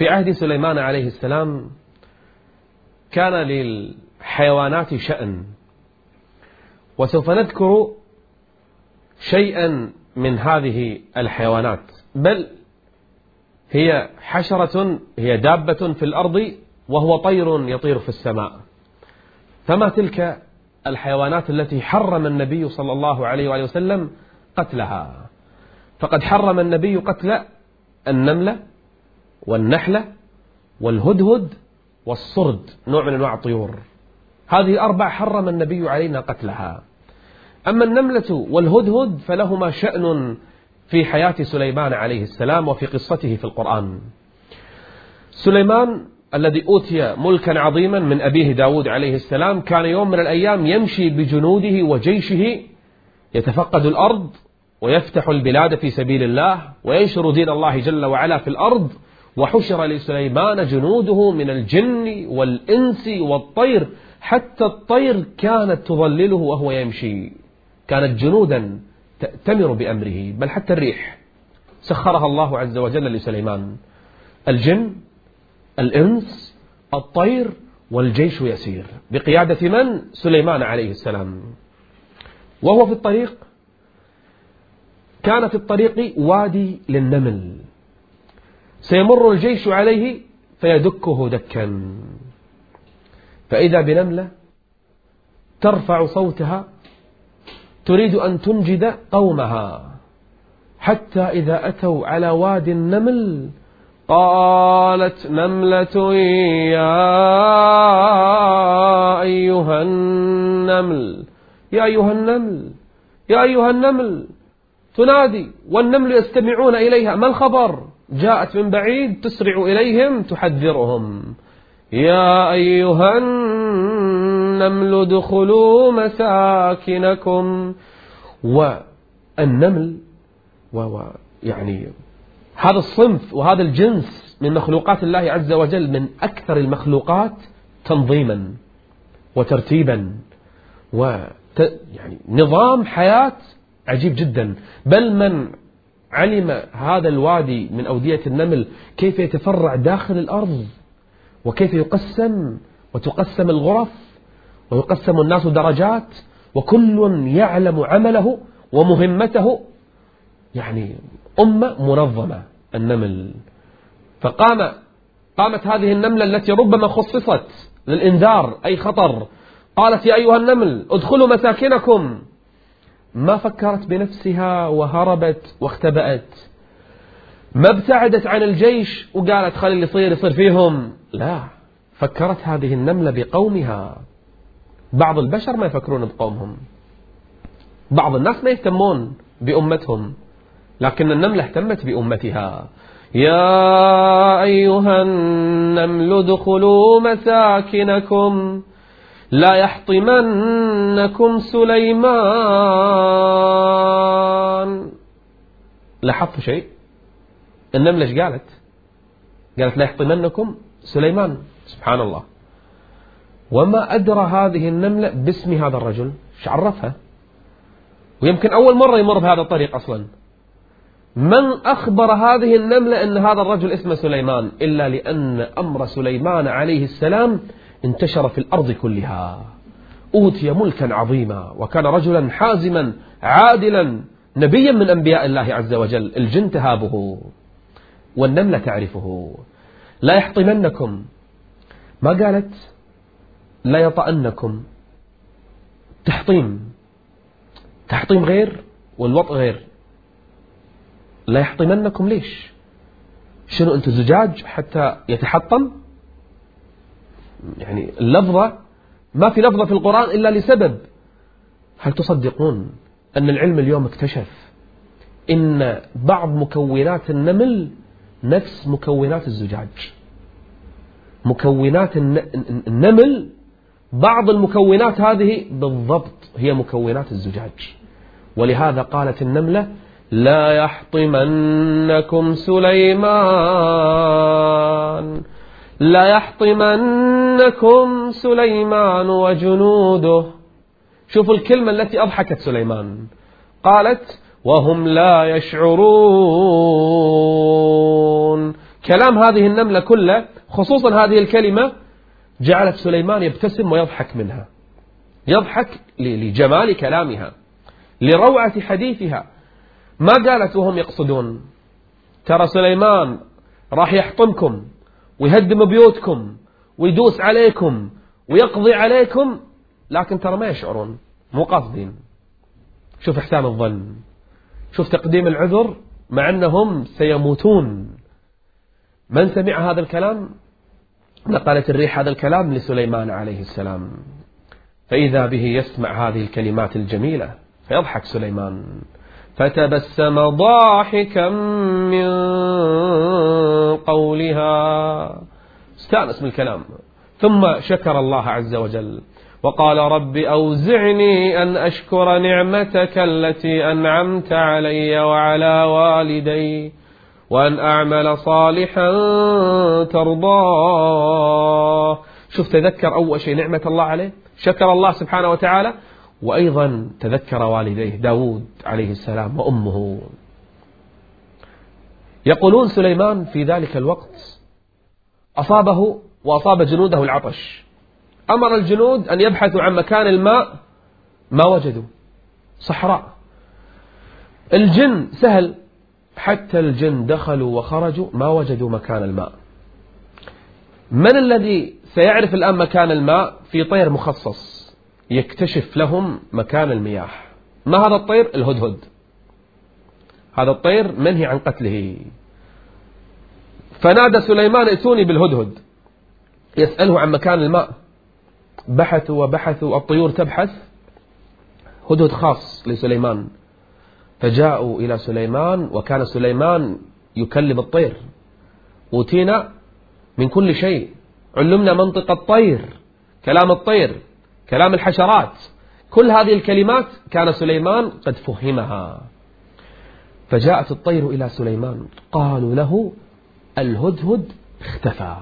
في عهد سليمان عليه السلام كان للحيوانات شأن وسوف نذكر شيئا من هذه الحيوانات بل هي حشرة هي دابة في الأرض وهو طير يطير في السماء. فما تلك الحيوانات التي حرم النبي صلى الله عليه وآله وسلم قتلها؟ فقد حرم النبي قتل النملة والنحلة والهدهد والصرد نوع من أنواع الطيور. هذه أربع حرم النبي علينا قتلها. أما النملة والهدهد فلهما شأن في حياة سليمان عليه السلام وفي قصته في القرآن. سليمان الذي أوتي ملكا عظيما من أبيه داود عليه السلام كان يوم من الأيام يمشي بجنوده وجيشه يتفقد الأرض ويفتح البلاد في سبيل الله وينشر دين الله جل وعلا في الأرض وحشر لسليمان جنوده من الجن والإنس والطير حتى الطير كانت تظلله وهو يمشي. كانت جنودا تأتمر بأمره بل حتى الريح سخرها الله عز وجل لسليمان. الجن الإنس الطير والجيش يسير. بقيادة من؟ سليمان عليه السلام. وهو في الطريق كان في الطريق وادي للنمل. سيمر الجيش عليه فيدكه دكا. فإذا بنملة ترفع صوتها تريد أن تنجد قومها. حتى إذا أتوا على وادي النمل قالت نملة يا أيها النمل يا أيها النمل يا أيها النمل. تنادي والنمل يستمعون إليها. ما الخبر؟ جاءت من بعيد تسرع إليهم تحذرهم. يا أيها النمل ادخلوا مساكنكم. والنمل و يعني هذا الصنف وهذا الجنس من مخلوقات الله عز وجل من أكثر المخلوقات تنظيما وترتيبا و يعني نظام حياة عجيب جدا. بل من علم هذا الوادي من أودية النمل كيف يتفرع داخل الأرض؟ وكيف يقسم؟ وتقسم الغرف؟ ويقسم الناس درجات؟ وكل يعلم عمله ومهمته؟ يعني أمة منظمة النمل. فقام قامت هذه النملة التي ربما خصصت للإنذار أي خطر. قالت يا أيها النمل ادخلوا مساكنكم. ما فكرت بنفسها وهربت واختبأت. ما ابتعدت عن الجيش وقالت خلي اللي يصير يصير فيهم. لا فكرت هذه النملة بقومها. بعض البشر ما يفكرون بقومهم. بعض الناس ما يهتمون بأمتهم لكن النملة اهتمت بأمتها. يا أيها النمل ادخلوا مساكنكم. لا يحطمنكم سليمان. لاحظت شيء. النملة إيش قالت؟ قالت لا يحطمنكم سليمان. سبحان الله وما أدرى هذه النملة باسم هذا الرجل. إيش عرفها؟ ويمكن أول مرة يمر بهذا الطريق أصلا. من أخبر هذه النملة أن هذا الرجل اسمه سليمان؟ إلا لأن أمر سليمان عليه السلام انتشر في الأرض كلها. أوتي ملكا عظيما وكان رجلا حازما عادلا نبيا من أنبياء الله عز وجل. الجن تهابه والنملة تعرفه. لا يحطمنكم. ما قالت؟ لا يطأنكم. تحطيم. تحطيم غير والوطء غير. لا يحطمنكم ليش؟ شنو أنتم زجاج حتى يتحطم؟ يعني اللفظة ما في لفظة في القرآن إلا لسبب. هل تصدقون أن العلم اليوم اكتشف إن بعض مكونات النمل نفس مكونات الزجاج؟ مكونات النمل بعض المكونات هذه بالضبط هي مكونات الزجاج. ولهذا قالت النملة لا يحطمنكم سليمان لا يحطمنكم سليمان وجنوده. شوفوا الكلمة التي أضحكت سليمان. قالت وهم لا يشعرون. كلام هذه النملة كله خصوصا هذه الكلمة جعلت سليمان يبتسم ويضحك منها. يضحك لجمال كلامها لروعة حديثها. ما قالت وهم يقصدون ترى سليمان راح يحطمكم ويهدم بيوتكم ويدوس عليكم ويقضي عليكم لكن ترى ما يشعرون مو قاصدين. شوف إحسان الظن شوف تقديم العذر مع أنهم سيموتون. من سمع هذا الكلام؟ نقلت الريح هذا الكلام لسليمان عليه السلام. فإذا به يسمع هذه الكلمات الجميلة فيضحك سليمان. فتبسم ضاحكا من قولها. استأنس من الكلام. ثم شكر الله عز وجل. وقال رب أوزعني أن أشكر نعمتك التي أنعمت علي وعلى والدي وأن أعمل صالحا ترضاه. شوف تذكر أول شيء نعمة الله عليه؟ شكر الله سبحانه وتعالى. وأيضا تذكر والديه داود عليه السلام وأمه. يقولون سليمان في ذلك الوقت أصابه وأصاب جنوده العطش. أمر الجنود أن يبحثوا عن مكان الماء ما وجدوا. صحراء. الجن سهل. حتى الجن دخلوا وخرجوا ما وجدوا مكان الماء. من الذي سيعرف الآن مكان الماء؟ في طير مخصص يكتشف لهم مكان المياه. ما هذا الطير؟ الهدهد. هذا الطير منهي عن قتله. فنادى سليمان ائتوني بالهدهد. يسأله عن مكان الماء. بحثوا وبحثوا الطيور تبحث. هدهد خاص لسليمان. فجاءوا إلى سليمان وكان سليمان يكلم الطير. أوتينا من كل شيء. علمنا منطق الطير كلام الطير كلام الحشرات. كل هذه الكلمات كان سليمان قد فهمها. فجاءت الطير إلى سليمان. قالوا له الهدهد اختفى.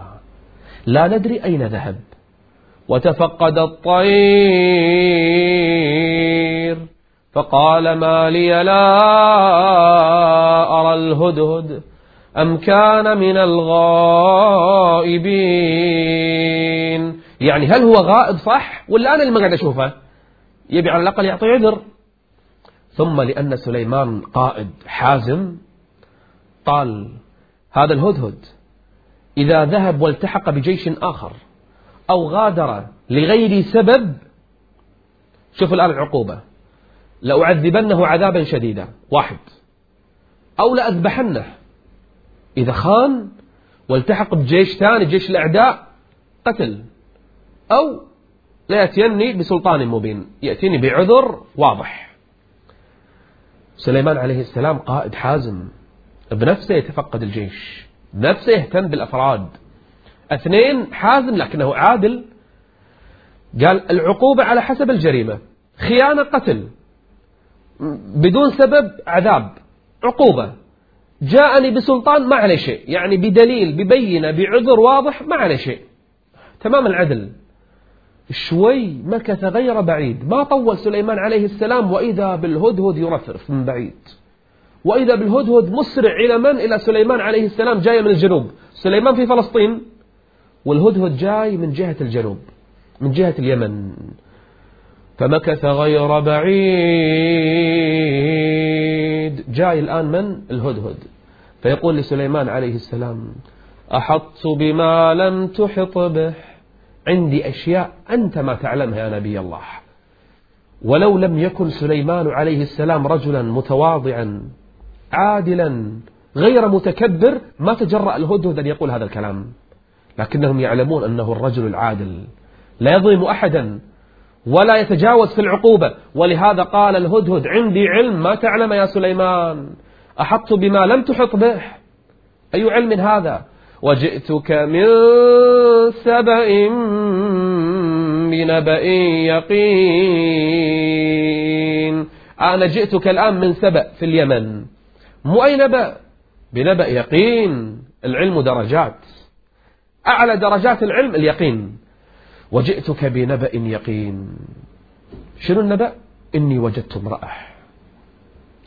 لا ندري أين ذهب. وتفقد الطير. فقال ما لي لا أرى الهدهد. أم كان من الغائبين. يعني هل هو غائب صح؟ ولا أنا اللي ما قاعد أشوفه؟ يبي على الأقل يعطي عذر. ثم لأن سليمان قائد حازم قال هذا الهدهد. إذا ذهب والتحق بجيش آخر أو غادر لغير سبب شوف الآن العقوبة. لأعذبنه عذابا شديدا واحد. أو لأذبحنه. إذا خان والتحق بجيش ثاني جيش الأعداء قتل. أو لا يأتيني بسلطان مبين يأتيني بعذر واضح. سليمان عليه السلام قائد حازم. بنفسه يتفقد الجيش. بنفسه يهتم بالأفراد. اثنين حازم لكنه عادل. قال العقوبة على حسب الجريمة. خيانة قتل. بدون سبب عذاب. عقوبة. جاءني بسلطان ما عليه شيء. يعني بدليل ببينة بعذر واضح ما عليه شيء. تمام العدل. شوي مكث غير بعيد. ما طول سليمان عليه السلام وإذا بالهدهد يرفرف من بعيد. وإذا بالهدهد مسرع إلى من؟ إلى سليمان عليه السلام جاي من الجنوب. سليمان في فلسطين. والهدهد جاي من جهة الجنوب من جهة اليمن. فمكث غير بعيد. جاي الآن من؟ الهدهد. فيقول لسليمان عليه السلام أحط بما لم تحط به. عندي أشياء أنت ما تعلمها يا نبي الله. ولو لم يكن سليمان عليه السلام رجلا متواضعا عادلا غير متكبر ما تجرأ الهدهد أن يقول هذا الكلام. لكنهم يعلمون أنه الرجل العادل. لا يظلم أحدا ولا يتجاوز في العقوبة. ولهذا قال الهدهد عندي علم ما تعلم يا سليمان. أحط بما لم تحط به. أي علم هذا؟ وجئتك من سبأ بنبأ يقين. أنا جئتك الآن من سبأ في اليمن. مو أي نبأ؟ بنبأ يقين. العلم درجات. أعلى درجات العلم اليقين. وجئتك بنبأ يقين. شنو النبأ؟ إني وجدت امرأة.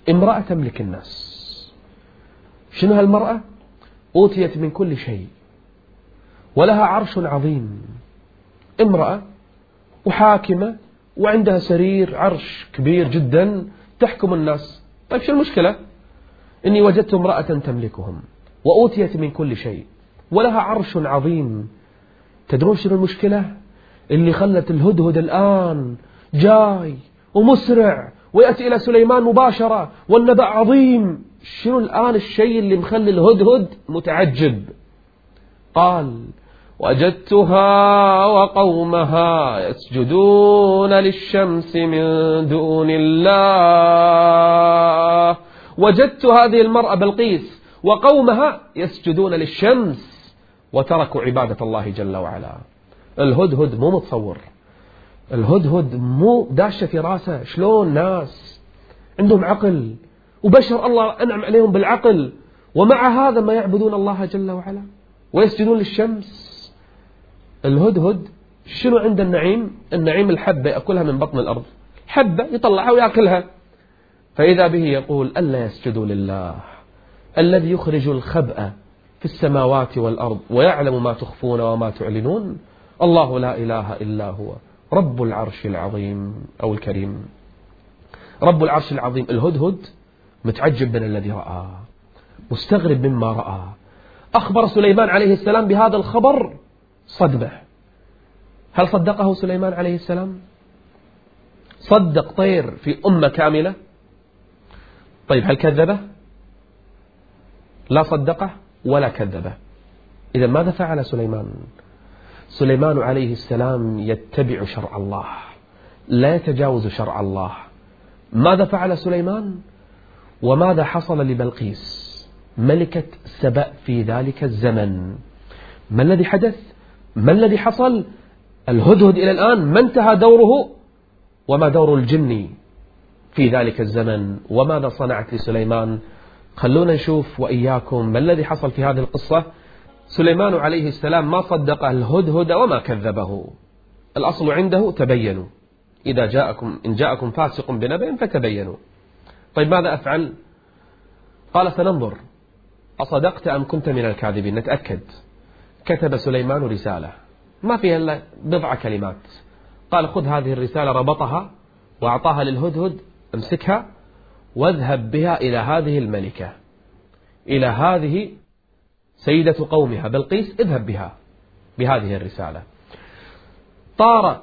امرأة تملك الناس. شنو هالمرأة؟ أوتيت من كل شيء. ولها عرش عظيم. امرأة وحاكمة وعندها سرير عرش كبير جدا تحكم الناس. طيب شو المشكلة؟ إني وجدت امرأة تملكهم وأوتيت من كل شيء ولها عرش عظيم. تدرون شنو المشكلة؟ اللي خلت الهدهد الآن جاي ومسرع ويأتي إلى سليمان مباشرة والنبأ عظيم. شنو الآن الشيء اللي مخلي الهدهد متعجب؟ قال وجدتها وقومها يسجدون للشمس من دون الله. وجدت هذه المرأة بلقيس وقومها يسجدون للشمس وتركوا عبادة الله جل وعلا. الهدهد مو متصور. الهدهد مو داشة في راسه. شلون ناس؟ عندهم عقل. وبشر الله أنعم عليهم بالعقل. ومع هذا ما يعبدون الله جل وعلا. ويسجدون للشمس. الهدهد شنو عند النعيم؟ النعيم الحبة يأكلها من بطن الأرض. حبة يطلعها ويأكلها. فإذا به يقول ألا يسجدوا لله الذي يخرج الخبأ في السماوات والأرض ويعلم ما تخفون وما تعلنون؟ الله لا إله إلا هو رب العرش العظيم أو الكريم. رب العرش العظيم الهدهد متعجب من الذي رآه مستغرب مما رأى. أخبر سليمان عليه السلام بهذا الخبر صدمة. هل صدقه سليمان عليه السلام؟ صدق طير في أمة كاملة. طيب هل كذبه؟ لا صدقه ولا كذبه. إذا ماذا فعل سليمان؟ سليمان عليه السلام يتبع شرع الله لا يتجاوز شرع الله. ماذا فعل سليمان؟ وماذا حصل لبلقيس؟ ملكة سبأ في ذلك الزمن. ما الذي حدث؟ ما الذي حصل؟ الهدهد إلى الآن ما انتهى دوره؟ وما دور الجن؟ في ذلك الزمن وماذا صنعت لسليمان؟ خلونا نشوف وإياكم ما الذي حصل في هذه القصة. سليمان عليه السلام ما صدق الهدهد وما كذبه. الأصل عنده تبينوا. إذا جاءكم إن جاءكم فاسق بنبأ فتبينوا. طيب ماذا أفعل؟ قال سننظر. أصدقت أم كنت من الكاذبين؟ نتأكد. كتب سليمان رسالة. ما فيها إلا بضع كلمات. قال خذ هذه الرسالة ربطها وأعطاها للهدهد امسكها واذهب بها إلى هذه الملكة إلى هذه سيدة قومها. بلقيس اذهب بها بهذه الرسالة. طار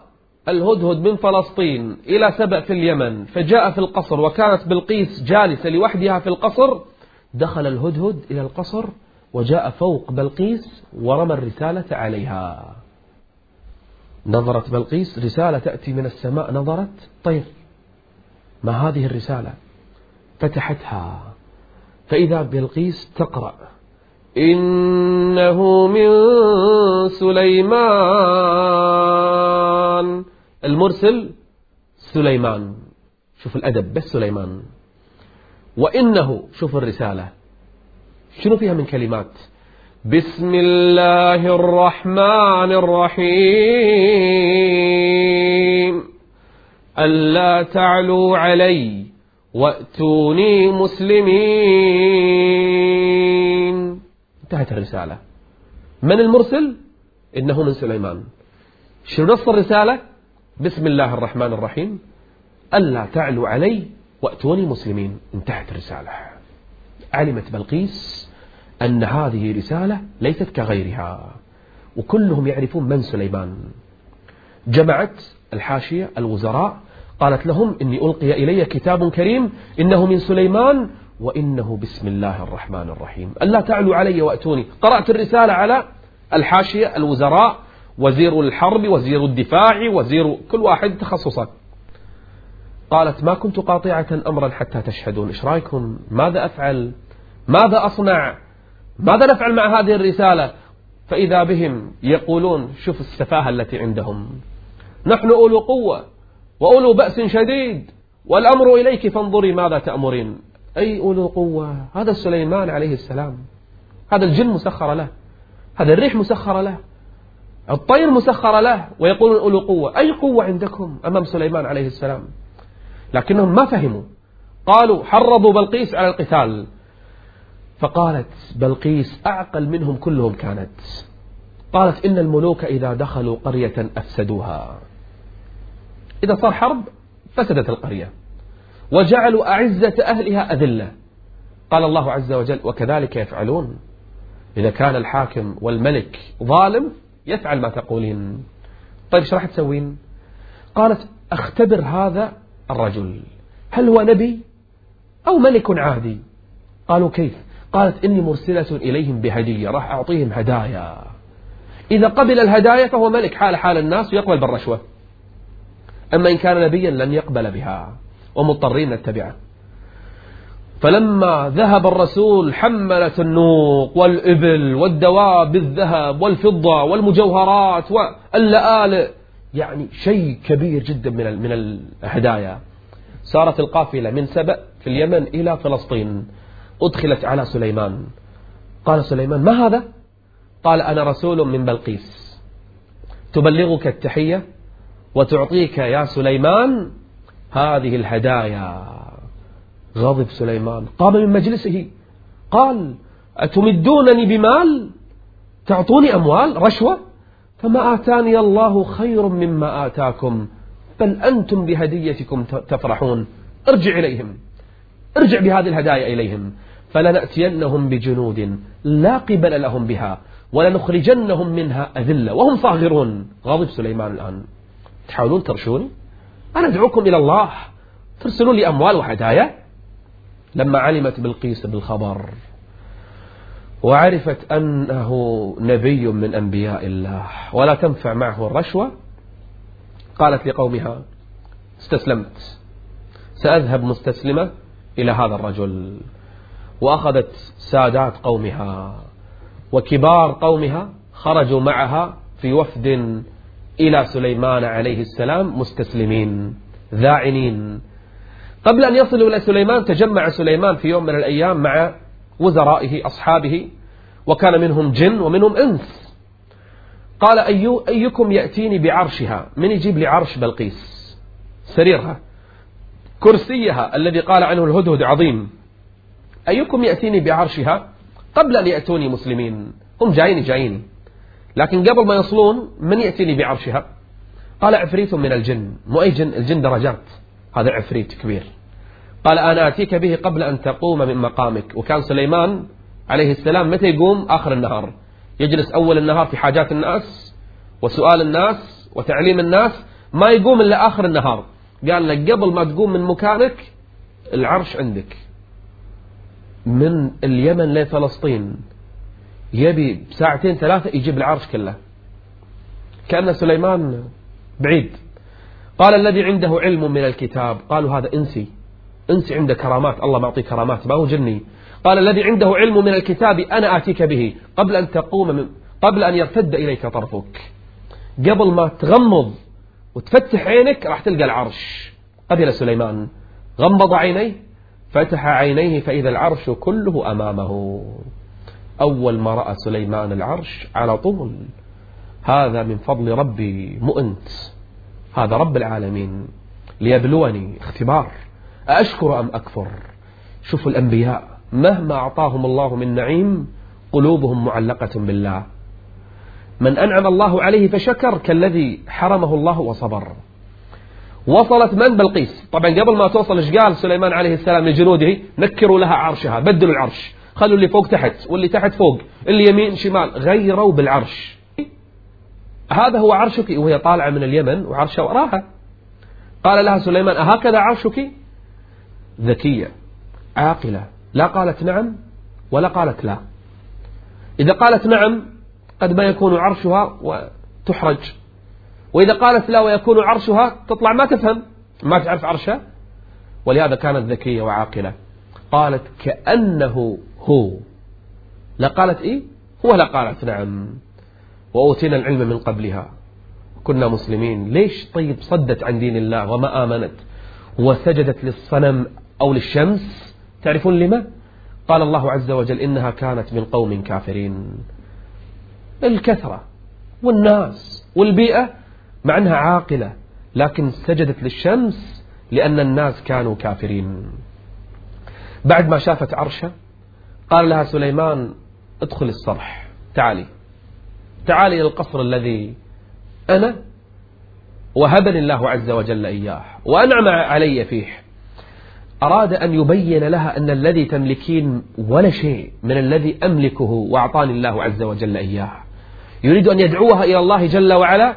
الهدهد من فلسطين إلى سبأ في اليمن فجاء في القصر وكانت بلقيس جالسة لوحدها في القصر. دخل الهدهد إلى القصر وجاء فوق بلقيس ورمى الرسالة عليها. نظرت بلقيس رسالة تأتي من السماء نظرت طير. ما هذه الرسالة فتحتها. فإذا بلقيس تقرأ. إنه من سليمان. المرسل سليمان. شوف الأدب بس سليمان. وإنه شوف الرسالة. شنو فيها من كلمات؟ بسم الله الرحمن الرحيم. ألا تعلوا علي وأتوني مسلمين. انتهت الرسالة. من المرسل؟ إنه من سليمان. شنو نص الرسالة؟ بسم الله الرحمن الرحيم. ألا تعلوا علي وأتوني مسلمين. انتهت الرسالة. علمت بلقيس أن هذه رسالة ليست كغيرها وكلهم يعرفون من سليمان. جمعت الحاشية الوزراء قالت لهم إني ألقي إلي كتاب كريم إنه من سليمان وإنه بسم الله الرحمن الرحيم. ألا تعلوا علي وأتوني. قرأت الرسالة على الحاشية الوزراء وزير الحرب وزير الدفاع وزير كل واحد تخصصا قالت ما كنت قاطعة أمرا حتى تشهدون. إيش رأيكم؟ ماذا أفعل؟ ماذا أصنع؟ ماذا نفعل مع هذه الرسالة؟ فإذا بهم يقولون شوف السفاهة التي عندهم. نحن أولو قوة. وأولو بأس شديد والأمر إليك فانظري ماذا تأمرين. أي أولو قوة؟ هذا سليمان عليه السلام. هذا الجن مسخر له. هذا الريح مسخر له. الطير مسخر له. ويقولون أولو قوة أي قوة عندكم أمام سليمان عليه السلام؟ لكنهم ما فهموا. قالوا حرضوا بلقيس على القتال. فقالت بلقيس أعقل منهم كلهم كانت. قالت إن الملوك إذا دخلوا قرية أفسدوها. إذا صار حرب فسدت القرية. وجعلوا أعزة أهلها أذلة. قال الله عز وجل وكذلك يفعلون. إذا كان الحاكم والملك ظالم يفعل ما تقولين. طيب إيش راح تسوين؟ قالت أختبر هذا الرجل. هل هو نبي أو ملك عادي؟ قالوا كيف؟ قالت إني مرسلة إليهم بهدية. راح أعطيهم هدايا. إذا قبل الهدايا فهو ملك حال حال الناس ويقبل بالرشوة. أما إن كان نبيا لن يقبل بها ومضطرين نتبعه. فلما ذهب الرسول حملت النوق والإبل والدواب بالذهب والفضة والمجوهرات واللآلئ يعني شيء كبير جدا من من الهدايا. سارت القافلة من سبأ في اليمن إلى فلسطين أدخلت على سليمان. قال سليمان ما هذا؟ قال أنا رسول من بلقيس تبلغك التحية وتعطيك يا سليمان هذه الهدايا. غضب سليمان. قام من مجلسه. قال أتمدونني بمال؟ تعطوني أموال؟ رشوة؟ فما آتاني الله خير مما آتاكم. بل أنتم بهديتكم تفرحون. ارجع إليهم. ارجع بهذه الهدايا إليهم. فلنأتينهم بجنود لا قبل لهم بها ولنخرجنهم منها أذلة وهم صاغرون. غاضب سليمان الآن. تحاولون ترشوني أنا أدعوكم إلى الله. ترسلون لي أموال وهدايا. لما علمت بلقيس بالخبر وعرفت أنه نبي من أنبياء الله ولا تنفع معه الرشوة قالت لقومها استسلمت. سأذهب مستسلمة إلى هذا الرجل. وأخذت سادات قومها وكبار قومها خرجوا معها في وفد إلى سليمان عليه السلام مستسلمين ذاعنين. قبل أن يصلوا إلى سليمان تجمع سليمان في يوم من الأيام مع وزرائه أصحابه وكان منهم جن ومنهم إنس. قال أي أيكم يأتيني بعرشها؟ من يجيب لي عرش بلقيس؟ سريرها كرسيها الذي قال عنه الهدهد عظيم. أيكم يأتيني بعرشها؟ قبل أن يأتوني مسلمين. هم جايين جايين. لكن قبل ما يصلون من يأتيني بعرشها؟ قال عفريت من الجن. مو أي جن الجن درجات. هذا عفريت كبير. قال أنا أتيك به قبل أن تقوم من مقامك. وكان سليمان عليه السلام متى يقوم؟ آخر النهار. يجلس أول النهار في حاجات الناس وسؤال الناس وتعليم الناس. ما يقوم إلا آخر النهار. قال لك قبل ما تقوم من مكانك العرش عندك. من اليمن لفلسطين. يبي بساعتين ثلاثة يجيب العرش كله. كأن سليمان بعيد. قال الذي عنده علم من الكتاب. قالوا هذا إنسي. إنسي عنده كرامات. الله معطيه كرامات. ما هو جني. قال الذي عنده علم من الكتاب أنا آتيك به. قبل أن تقوم من قبل أن يرتد إليك طرفك. قبل ما تغمض وتفتح عينك راح تلقى العرش. قبل سليمان. غمض عينيه فتح عينيه فإذا العرش كله أمامه. أول ما رأى سليمان العرش على طول. هذا من فضل ربي مؤنت. هذا رب العالمين ليبلوني اختبار. أشكر أم أكفر؟ شوفوا الأنبياء مهما أعطاهم الله من نعيم قلوبهم معلقة بالله. من أنعم الله عليه فشكر كالذي حرمه الله وصبر. وصلت من بلقيس؟ طبعا قبل ما توصل إيش قال سليمان عليه السلام لجنوده؟ نكروا لها عرشها بدلوا العرش. خلوا اللي فوق تحت واللي تحت فوق اللي يمين شمال غيروا بالعرش. هذا هو عرشك وهي طالعة من اليمن وعرشها وراها. قال لها سليمان أهكذا عرشك؟ ذكية عاقلة. لا قالت نعم ولا قالت لا. إذا قالت نعم قد ما يكون عرشها وتحرج. وإذا قالت لا ويكون عرشها تطلع ما تفهم. ما تعرف عرشها ولهذا كانت ذكية وعاقلة. قالت كأنه هو. لا قالت إيه؟ ولا قالت نعم. وأوتينا العلم من قبلها. كنا مسلمين. ليش؟ طيب صدت عن دين الله وما آمنت. وسجدت للصنم أو للشمس. تعرفون لما؟ قال الله عز وجل إنها كانت من قوم كافرين. الكثرة والناس والبيئة مع أنها عاقلة لكن سجدت للشمس لأن الناس كانوا كافرين. بعد ما شافت عرشه قال لها سليمان ادخل الصرح. تعالي. تعالي إلى القصر الذي أنا وهبني الله عز وجل إياه وأنعم علي فيه. أراد أن يبين لها أن الذي تملكين ولا شيء من الذي أملكه وأعطاني الله عز وجل إياه. يريد أن يدعوها إلى الله جل وعلا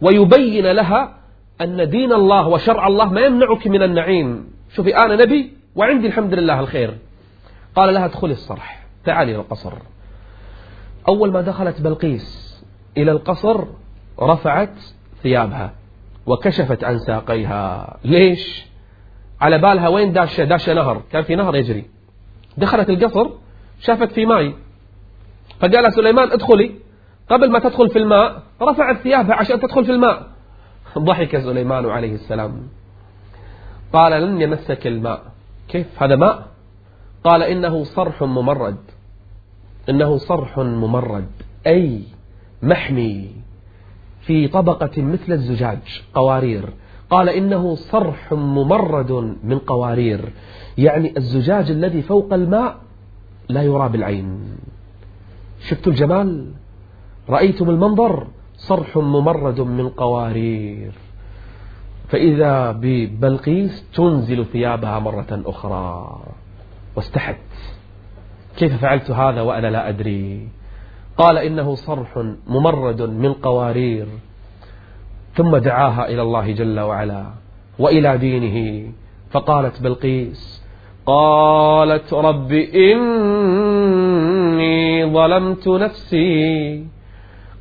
ويبين لها أن دين الله وشرع الله ما يمنعك من النعيم. شوفي أنا نبي وعندي الحمد لله الخير. قال لها ادخلي الصرح. تعالي إلى القصر. أول ما دخلت بلقيس إلى القصر رفعت ثيابها وكشفت عن ساقيها. ليش؟ على بالها وين داشة داشة نهر؟ كان في نهر يجري. دخلت القصر شافت في ماء فقال سليمان ادخلي. قبل ما تدخل في الماء رفعت ثيابها عشان تدخل في الماء. ضحك سليمان عليه السلام. قال لن يمسك الماء. كيف؟ هذا ماء؟ قال إنه صرح ممرد. إنه صرح ممرد. أي محمي في طبقة مثل الزجاج قوارير. قال إنه صرح ممرد من قوارير. يعني الزجاج الذي فوق الماء لا يرى بالعين. شفتوا الجمال؟ رأيتم المنظر؟ صرح ممرد من قوارير. فإذا ببلقيس تنزل ثيابها مرة أخرى. واستحت كيف فعلت هذا وأنا لا أدري. قال إنه صرح ممرد من قوارير ثم دعاها إلى الله جل وعلا وإلى دينه. فقالت بلقيس قالت رب إني ظلمت نفسي.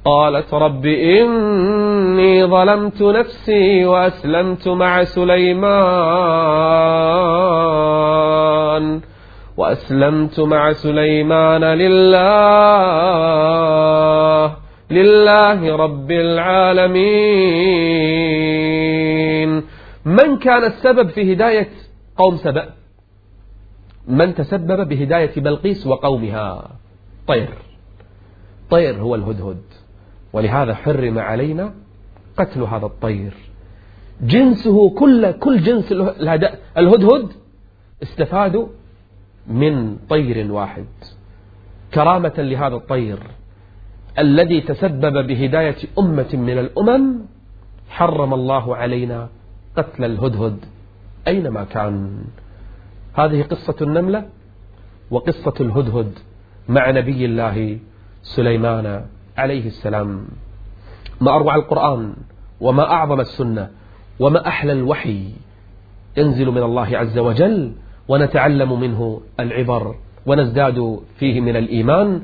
قالت رب إني ظلمت نفسي وأسلمت مع سليمان. وأسلمت مع سليمان لله لله رب العالمين. من كان السبب في هداية قوم سبأ؟ من تسبب بهداية بلقيس وقومها؟ طير. طير هو الهدهد. ولهذا حرم علينا قتل هذا الطير. جنسه كل كل جنس الهدهد استفادوا من طير واحد. كرامة لهذا الطير الذي تسبب بهداية أمة من الأمم حرم الله علينا قتل الهدهد أينما كان. هذه قصة النملة وقصة الهدهد مع نبي الله سليمان عليه السلام. ما أروع القرآن وما أعظم السنة وما أحلى الوحي ينزل من الله عز وجل ونتعلم منه العبر ونزداد فيه من الإيمان